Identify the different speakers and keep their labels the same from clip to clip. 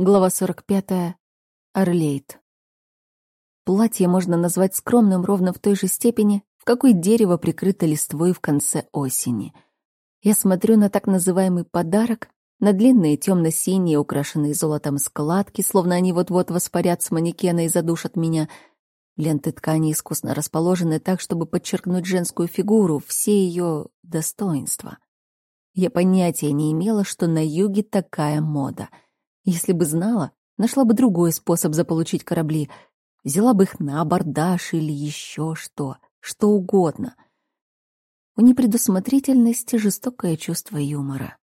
Speaker 1: Глава 45. Орлейт. Платье можно назвать скромным ровно в той же степени, в какой дерево прикрыто листвой в конце осени. Я смотрю на так называемый подарок, на длинные темно-синие, украшенные золотом складки, словно они вот-вот воспарят с манекена и задушат меня. Ленты ткани искусно расположены так, чтобы подчеркнуть женскую фигуру, все ее достоинства. Я понятия не имела, что на юге такая мода — если бы знала, нашла бы другой способ заполучить корабли. Взяла бы их на абордаж или еще что, что угодно. У непредусмотрительности жестокое чувство юмора.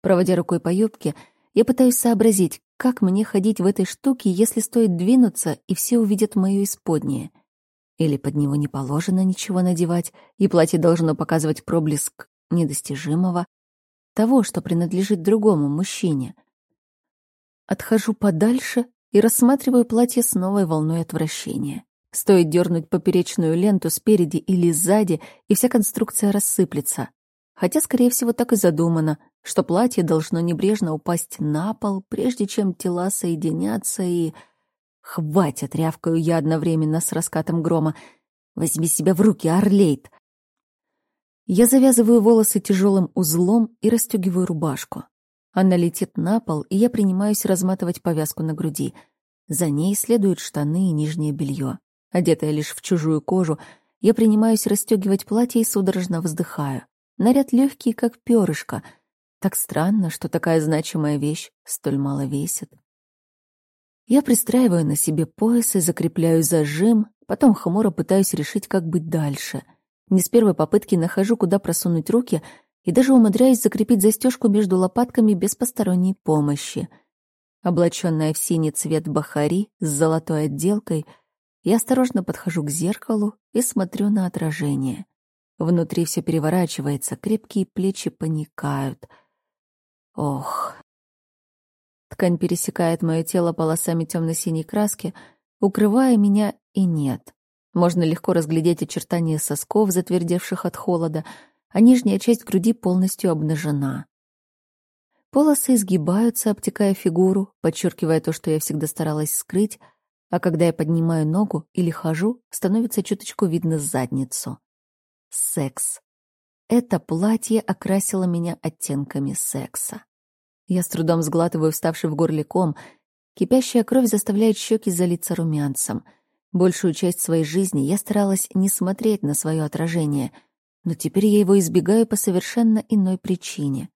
Speaker 1: Проводя рукой по юбке, я пытаюсь сообразить, как мне ходить в этой штуке, если стоит двинуться, и все увидят мое исподнее. Или под него не положено ничего надевать, и платье должно показывать проблеск недостижимого, того, что принадлежит другому мужчине. Отхожу подальше и рассматриваю платье с новой волной отвращения. Стоит дернуть поперечную ленту спереди или сзади, и вся конструкция рассыплется. Хотя, скорее всего, так и задумано, что платье должно небрежно упасть на пол, прежде чем тела соединятся и... Хватит, рявкаю я одновременно с раскатом грома. Возьми себя в руки, Орлейт. Я завязываю волосы тяжелым узлом и расстегиваю рубашку. Она летит на пол, и я принимаюсь разматывать повязку на груди. За ней следуют штаны и нижнее белье. Одетая лишь в чужую кожу, я принимаюсь расстегивать платье и судорожно вздыхаю. Наряд легкий, как перышко. Так странно, что такая значимая вещь столь мало весит. Я пристраиваю на себе пояс и закрепляю зажим, потом хмуро пытаюсь решить, как быть дальше. Не с первой попытки нахожу, куда просунуть руки — и даже умудряюсь закрепить застежку между лопатками без посторонней помощи. Облаченная в синий цвет бахари с золотой отделкой, я осторожно подхожу к зеркалу и смотрю на отражение. Внутри все переворачивается, крепкие плечи паникают. Ох. Ткань пересекает мое тело полосами темно-синей краски, укрывая меня и нет. Можно легко разглядеть очертания сосков, затвердевших от холода — а нижняя часть груди полностью обнажена. Полосы изгибаются, обтекая фигуру, подчеркивая то, что я всегда старалась скрыть, а когда я поднимаю ногу или хожу, становится чуточку видно задницу. Секс. Это платье окрасило меня оттенками секса. Я с трудом сглатываю вставший в горле ком. Кипящая кровь заставляет щеки залиться румянцем. Большую часть своей жизни я старалась не смотреть на свое отражение — но теперь я его избегаю по совершенно иной причине.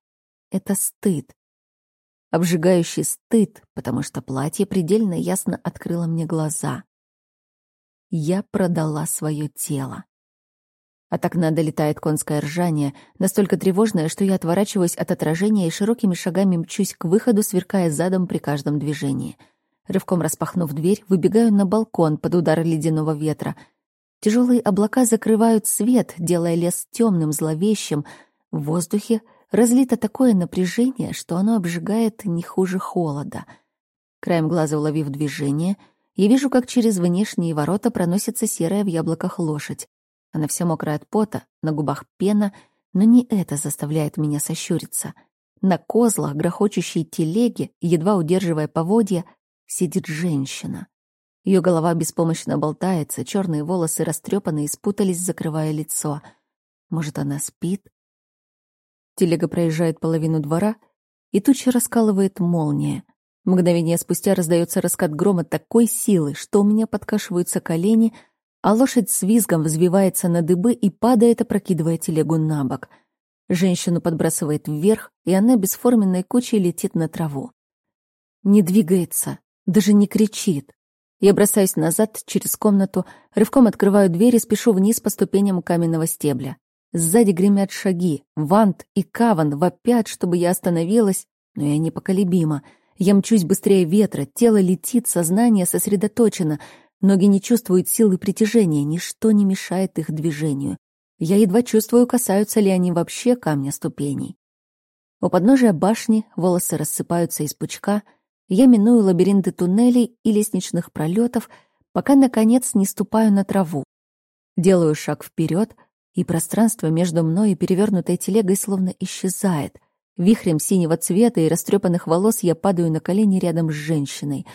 Speaker 1: Это стыд. Обжигающий стыд, потому что платье предельно ясно открыло мне глаза. Я продала свое тело. От окна долетает конское ржание, настолько тревожное, что я отворачиваюсь от отражения и широкими шагами мчусь к выходу, сверкая задом при каждом движении. Рывком распахнув дверь, выбегаю на балкон под удар ледяного ветра — Тяжелые облака закрывают свет, делая лес темным, зловещим. В воздухе разлито такое напряжение, что оно обжигает не хуже холода. Краем глаза уловив движение, я вижу, как через внешние ворота проносится серая в яблоках лошадь. Она вся мокрая от пота, на губах пена, но не это заставляет меня сощуриться. На козлах, грохочущей телеги, едва удерживая поводья, сидит женщина. Ее голова беспомощно болтается, черные волосы растрепаны и спутались, закрывая лицо. Может, она спит? Телега проезжает половину двора, и туча раскалывает молния. Мгновение спустя раздается раскат грома такой силы, что у меня подкашиваются колени, а лошадь с визгом взвивается на дыбы и падает, опрокидывая телегу на бок. Женщину подбрасывает вверх, и она бесформенной кучей летит на траву. Не двигается, даже не кричит. Я бросаюсь назад через комнату, рывком открываю дверь и спешу вниз по ступеням каменного стебля. Сзади гремят шаги. Вант и Каван вопят, чтобы я остановилась, но я непоколебима. Я мчусь быстрее ветра, тело летит, сознание сосредоточено, ноги не чувствуют силы притяжения, ничто не мешает их движению. Я едва чувствую, касаются ли они вообще камня ступеней. У подножия башни волосы рассыпаются из пучка — я миную лабиринты туннелей и лестничных пролетов, пока, наконец, не ступаю на траву. Делаю шаг вперед, и пространство между мной и перевернутой телегой словно исчезает. Вихрем синего цвета и растрепанных волос я падаю на колени рядом с женщиной.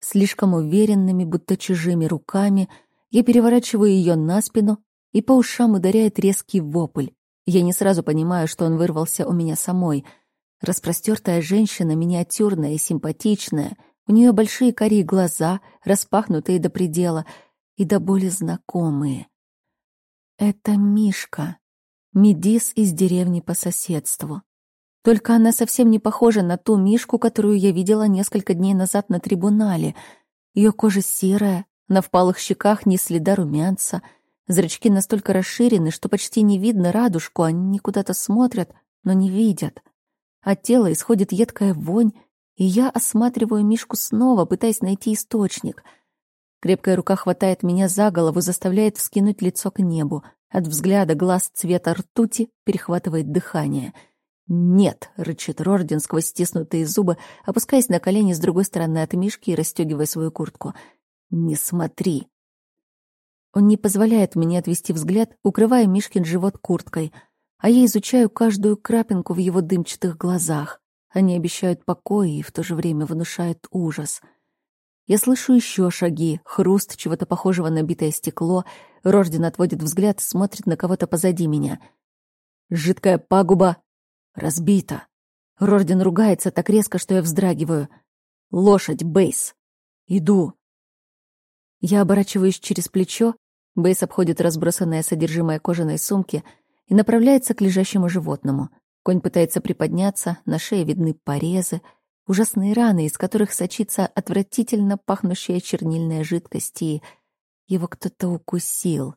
Speaker 1: Слишком уверенными, будто чужими руками, я переворачиваю ее на спину, и по ушам ударяет резкий вопль. Я не сразу понимаю, что он вырвался у меня самой. Распростертая женщина, миниатюрная и симпатичная, у нее большие карие глаза, распахнутые до предела и до боли знакомые. Это Мишка, Медис из деревни по соседству. Только она совсем не похожа на ту Мишку, которую я видела несколько дней назад на трибунале. Ее кожа серая, на впалых щеках ни следа румянца — Зрачки настолько расширены, что почти не видно радужку, они куда-то смотрят, но не видят. От тела исходит едкая вонь, и я осматриваю Мишку снова, пытаясь найти источник. Крепкая рука хватает меня за голову, заставляет вскинуть лицо к небу. От взгляда глаз цвета ртути перехватывает дыхание. «Нет!» — рычит Рорден сквозь стиснутые зубы, опускаясь на колени с другой стороны от Мишки и расстегивая свою куртку. «Не смотри!» Он не позволяет мне отвести взгляд, укрывая Мишкин живот курткой, а я изучаю каждую крапинку в его дымчатых глазах. Они обещают покой и в то же время внушают ужас. Я слышу еще шаги, хруст чего-то похожего на битое стекло. Рожден отводит взгляд, смотрит на кого-то позади меня. Жидкая пагуба разбита. Рожден ругается так резко, что я вздрагиваю. Лошадь, Бейс. Иду. Я оборачиваюсь через плечо, Бейс обходит разбросанное содержимое кожаной сумки и направляется к лежащему животному. Конь пытается приподняться, на шее видны порезы, ужасные раны, из которых сочится отвратительно пахнущая чернильная жидкость, и его кто-то укусил.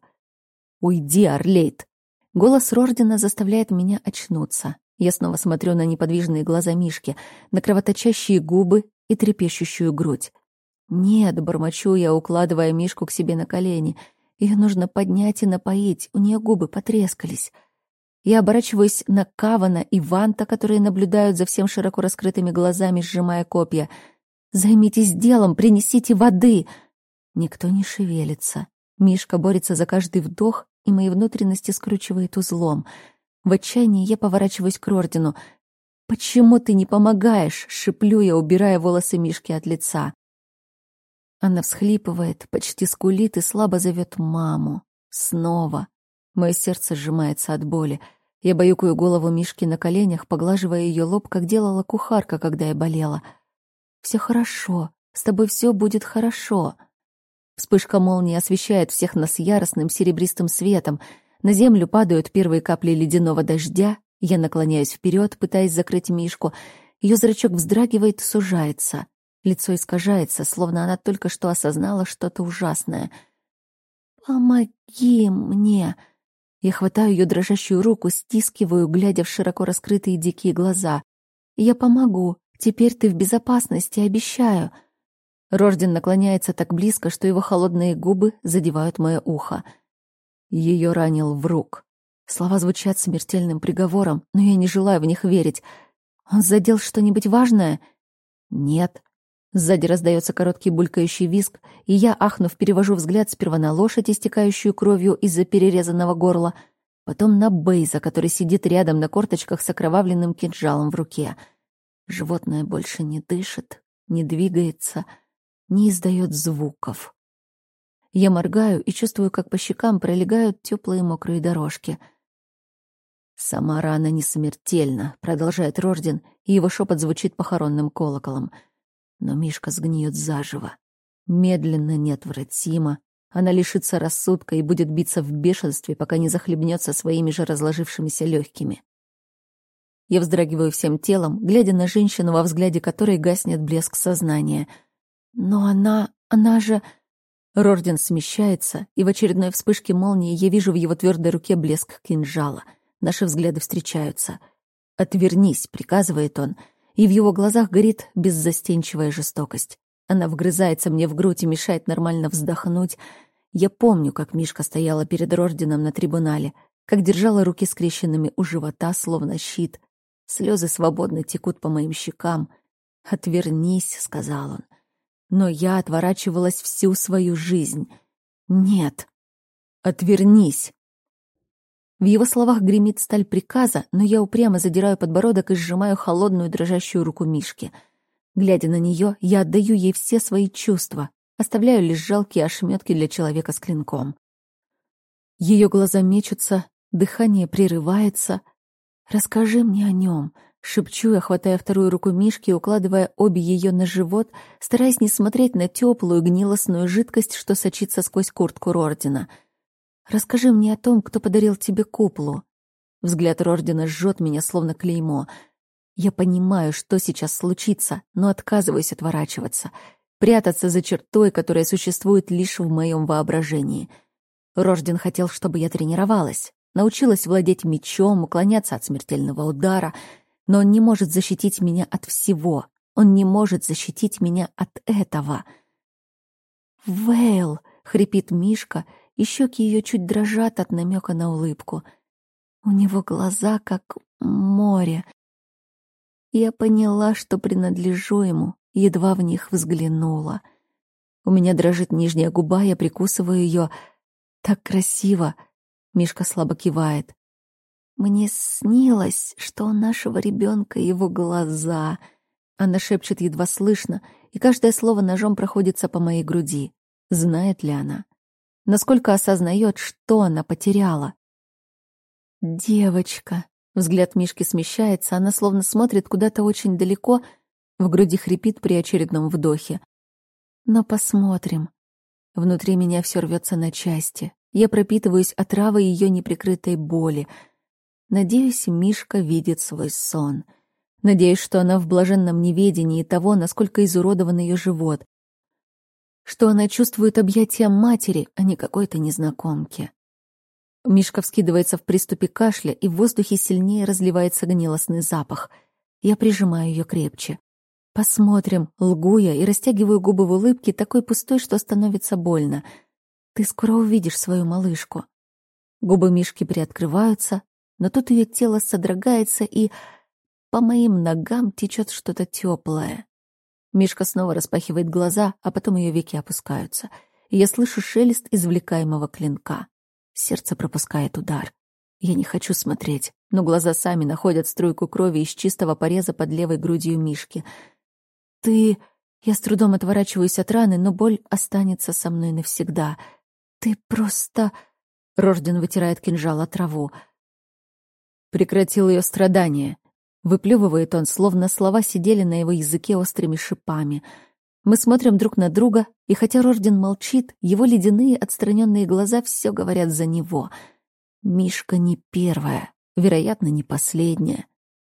Speaker 1: «Уйди, Орлейт!» Голос Рордина заставляет меня очнуться. Я снова смотрю на неподвижные глаза Мишки, на кровоточащие губы и трепещущую грудь. «Нет», — бормочу я, укладывая Мишку к себе на колени. Ее нужно поднять и напоить, у нее губы потрескались. Я оборачиваюсь на Кавана и Ванта, которые наблюдают за всем широко раскрытыми глазами, сжимая копья. «Займитесь делом, принесите воды!» Никто не шевелится. Мишка борется за каждый вдох, и мои внутренности скручивает узлом. В отчаянии я поворачиваюсь к Рордину. «Почему ты не помогаешь?» — шиплю я, убирая волосы Мишки от лица. Она всхлипывает, почти скулит и слабо зовет маму. Снова. Мое сердце сжимается от боли. Я баюкаю голову Мишки на коленях, поглаживая ее лоб, как делала кухарка, когда я болела. Все хорошо. С тобой все будет хорошо. Вспышка молнии освещает всех нас яростным серебристым светом. На землю падают первые капли ледяного дождя. Я наклоняюсь вперед, пытаясь закрыть Мишку. Ее зрачок вздрагивает, сужается. Лицо искажается, словно она только что осознала что-то ужасное. «Помоги мне!» Я хватаю ее дрожащую руку, стискиваю, глядя в широко раскрытые дикие глаза. «Я помогу. Теперь ты в безопасности, обещаю». Рожден наклоняется так близко, что его холодные губы задевают мое ухо. Ее ранил в рук. Слова звучат смертельным приговором, но я не желаю в них верить. Он задел что-нибудь важное? Нет. Сзади раздается короткий булькающий визг, и я, ахнув, перевожу взгляд сперва на лошадь, истекающую кровью из-за перерезанного горла, потом на Бейза, который сидит рядом на корточках с окровавленным кинжалом в руке. Животное больше не дышит, не двигается, не издает звуков. Я моргаю и чувствую, как по щекам пролегают теплые мокрые дорожки. «Сама рана не смертельна», — продолжает Рожден, и его шепот звучит похоронным колоколом — но Мишка сгниет заживо. Медленно, неотвратимо. Она лишится рассудка и будет биться в бешенстве, пока не захлебнется своими же разложившимися легкими. Я вздрагиваю всем телом, глядя на женщину, во взгляде которой гаснет блеск сознания. Но она... она же... Рорден смещается, и в очередной вспышке молнии я вижу в его твердой руке блеск кинжала. Наши взгляды встречаются. «Отвернись», — приказывает он, — и в его глазах горит беззастенчивая жестокость. Она вгрызается мне в грудь и мешает нормально вздохнуть. Я помню, как Мишка стояла перед Рожденом на трибунале, как держала руки скрещенными у живота, словно щит. Слезы свободно текут по моим щекам. «Отвернись», — сказал он. Но я отворачивалась всю свою жизнь. «Нет, отвернись». В его словах гремит сталь приказа, но я упрямо задираю подбородок и сжимаю холодную дрожащую руку Мишки. Глядя на нее, я отдаю ей все свои чувства, оставляю лишь жалкие ошметки для человека с клинком. Ее глаза мечутся, дыхание прерывается. «Расскажи мне о нем», — шепчу я, хватая вторую руку Мишки укладывая обе ее на живот, стараясь не смотреть на теплую гнилостную жидкость, что сочится сквозь куртку Рордина — Расскажи мне о том, кто подарил тебе куплу. Взгляд Рордина жжет меня, словно клеймо. Я понимаю, что сейчас случится, но отказываюсь отворачиваться, прятаться за чертой, которая существует лишь в моем воображении. Рожден хотел, чтобы я тренировалась, научилась владеть мечом, уклоняться от смертельного удара, но он не может защитить меня от всего. Он не может защитить меня от этого. «Вейл!» — хрипит Мишка — и щеки ее чуть дрожат от намека на улыбку. У него глаза как море. Я поняла, что принадлежу ему, едва в них взглянула. У меня дрожит нижняя губа, я прикусываю ее. Так красиво. Мишка слабо кивает. Мне снилось, что у нашего ребенка его глаза. Она шепчет едва слышно, и каждое слово ножом проходится по моей груди. Знает ли она? Насколько осознает, что она потеряла. «Девочка!» Взгляд Мишки смещается, она словно смотрит куда-то очень далеко, в груди хрипит при очередном вдохе. «Но посмотрим». Внутри меня все рвется на части. Я пропитываюсь отравой ее неприкрытой боли. Надеюсь, Мишка видит свой сон. Надеюсь, что она в блаженном неведении того, насколько изуродован ее живот, что она чувствует объятия матери, а не какой-то незнакомки. Мишка вскидывается в приступе кашля, и в воздухе сильнее разливается гнилостный запах. Я прижимаю ее крепче. Посмотрим, лгу я и растягиваю губы в улыбке, такой пустой, что становится больно. Ты скоро увидишь свою малышку. Губы Мишки приоткрываются, но тут ее тело содрогается, и по моим ногам течет что-то теплое. Мишка снова распахивает глаза, а потом ее веки опускаются. Я слышу шелест извлекаемого клинка. Сердце пропускает удар. Я не хочу смотреть, но глаза сами находят струйку крови из чистого пореза под левой грудью Мишки. «Ты...» Я с трудом отворачиваюсь от раны, но боль останется со мной навсегда. «Ты просто...» Рожден вытирает кинжал от траву. Прекратил ее страдания. Выплевывает он, словно слова сидели на его языке острыми шипами. Мы смотрим друг на друга, и хотя Рожден молчит, его ледяные отстраненные глаза все говорят за него. Мишка не первая, вероятно, не последняя.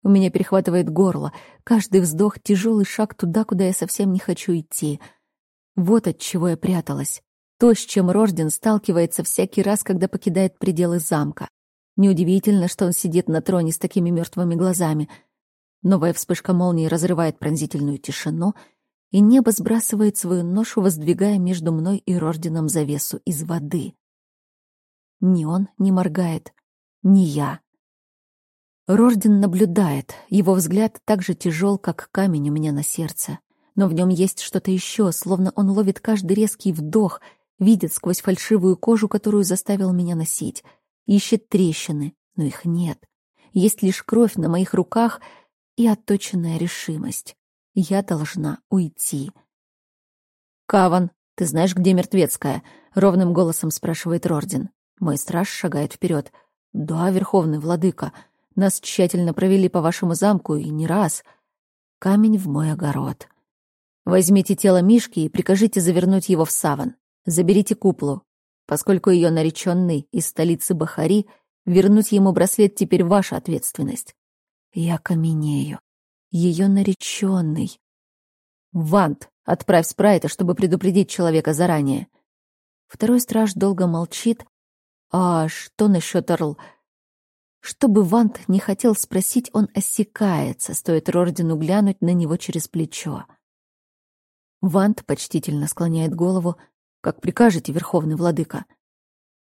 Speaker 1: У меня перехватывает горло. Каждый вздох — тяжелый шаг туда, куда я совсем не хочу идти. Вот от чего я пряталась. То, с чем Рожден сталкивается всякий раз, когда покидает пределы замка. Неудивительно, что он сидит на троне с такими мертвыми глазами. Новая вспышка молнии разрывает пронзительную тишину, и небо сбрасывает свою ношу, воздвигая между мной и Рожденом завесу из воды. Ни он не моргает, ни я. Рожден наблюдает, его взгляд так же тяжел, как камень у меня на сердце. Но в нем есть что-то еще, словно он ловит каждый резкий вдох, видит сквозь фальшивую кожу, которую заставил меня носить — ищет трещины, но их нет. Есть лишь кровь на моих руках и отточенная решимость. Я должна уйти. «Каван, ты знаешь, где мертвецкая?» — ровным голосом спрашивает Рордин. Мой страж шагает вперед. «Да, верховный владыка, нас тщательно провели по вашему замку и не раз. Камень в мой огород. Возьмите тело Мишки и прикажите завернуть его в саван. Заберите куплу, Поскольку ее нареченный из столицы Бахари, вернуть ему браслет теперь ваша ответственность. Я каменею. Ее нареченный. Вант, отправь спрайта, чтобы предупредить человека заранее. Второй страж долго молчит. А что насчет Орл? Чтобы Вант не хотел спросить, он осекается, стоит Рордину глянуть на него через плечо. Вант почтительно склоняет голову, как прикажете, Верховный Владыка.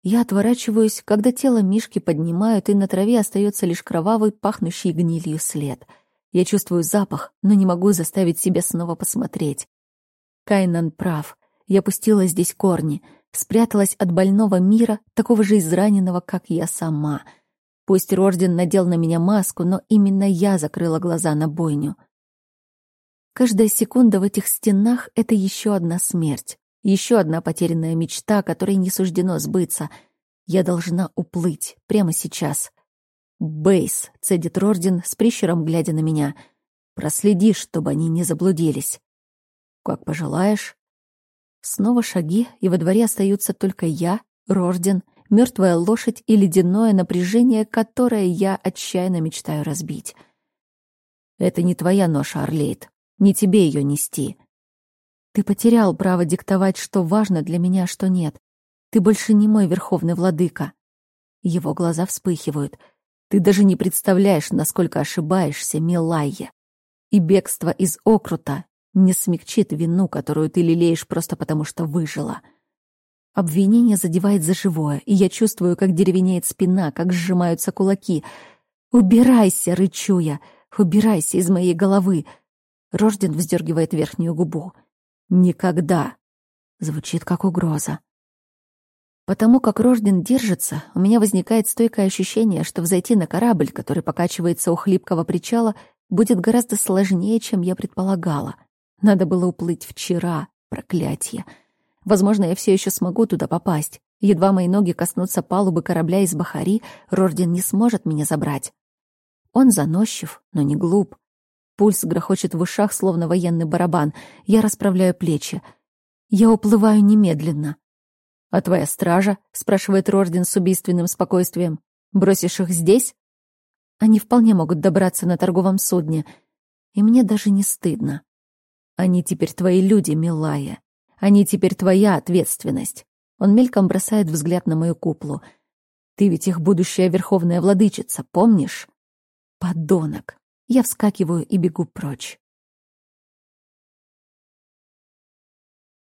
Speaker 1: Я отворачиваюсь, когда тело Мишки поднимают, и на траве остается лишь кровавый, пахнущий гнилью след. Я чувствую запах, но не могу заставить себя снова посмотреть. Кайнан прав. Я пустила здесь корни, спряталась от больного мира, такого же израненного, как я сама. Пусть Рорден надел на меня маску, но именно я закрыла глаза на бойню. Каждая секунда в этих стенах — это еще одна смерть, еще одна потерянная мечта, которой не суждено сбыться. Я должна уплыть прямо сейчас. «Бейс», — цедит Рорден, с прищером глядя на меня. «Проследи, чтобы они не заблудились». «Как пожелаешь». Снова шаги, и во дворе остаются только я, Рорден, мертвая лошадь и ледяное напряжение, которое я отчаянно мечтаю разбить. «Это не твоя ноша, Орлейд. Не тебе ее нести». «Ты потерял право диктовать, что важно для меня, а что нет. Ты больше не мой верховный владыка». Его глаза вспыхивают — ты даже не представляешь, насколько ошибаешься, Милайя. И бегство из Окрута не смягчит вину, которую ты лелеешь просто потому, что выжила. Обвинение задевает за живое, и я чувствую, как деревенеет спина, как сжимаются кулаки. «Убирайся!» — рычу я. «Убирайся из моей головы!» Рожден вздергивает верхнюю губу. «Никогда!» Звучит как угроза. Потому как Рожден держится, у меня возникает стойкое ощущение, что взойти на корабль, который покачивается у хлипкого причала, будет гораздо сложнее, чем я предполагала. Надо было уплыть вчера, проклятие. Возможно, я все еще смогу туда попасть. Едва мои ноги коснутся палубы корабля из Бахари, Рожден не сможет меня забрать. Он заносчив, но не глуп. Пульс грохочет в ушах, словно военный барабан. Я расправляю плечи. Я уплываю немедленно. «А твоя стража?» — спрашивает Рорден с убийственным спокойствием. «Бросишь их здесь?» Они вполне могут добраться на торговом судне. И мне даже не стыдно. Они теперь твои люди, милая. Они теперь твоя ответственность. Он мельком бросает взгляд на мою куплу. Ты ведь их будущая верховная владычица, помнишь? Подонок. Я вскакиваю и бегу прочь.